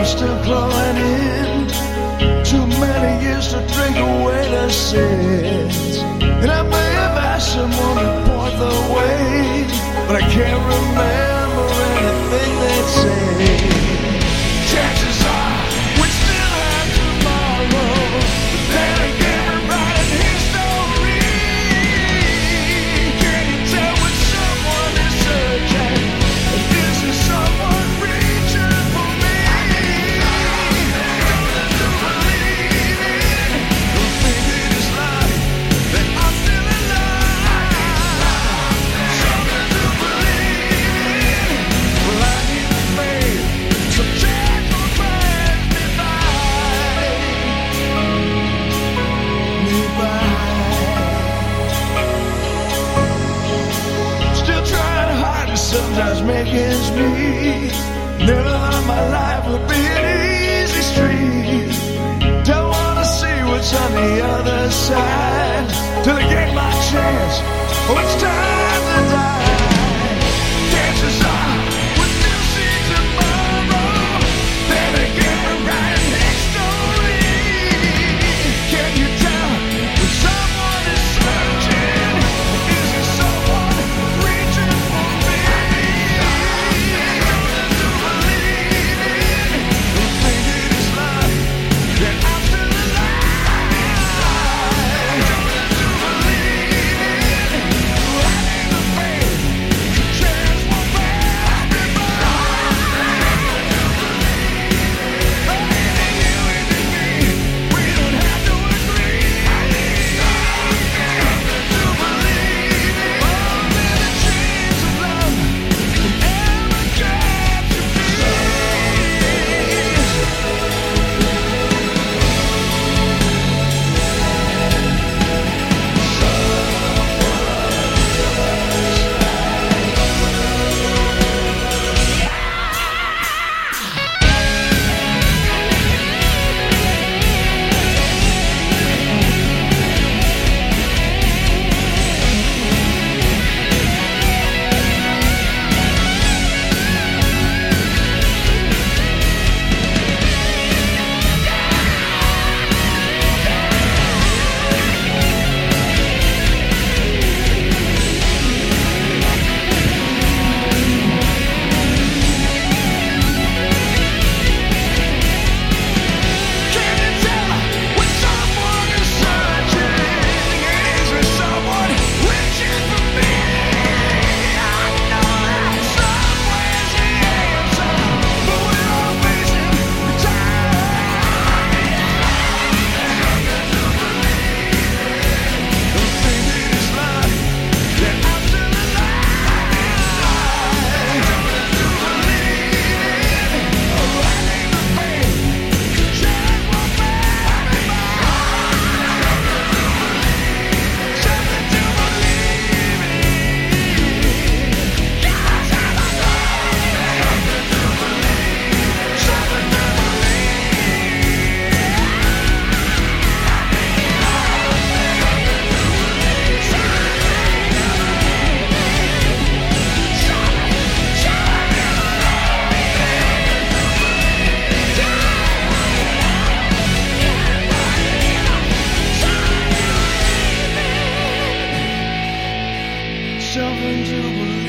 I'm still clawing in. Too many years to drink away the sin. make ends meet. Never thought my life would be an easy street. Don't wanna see what's on the other side. Till I get my chance, Well, it's time to die. and you.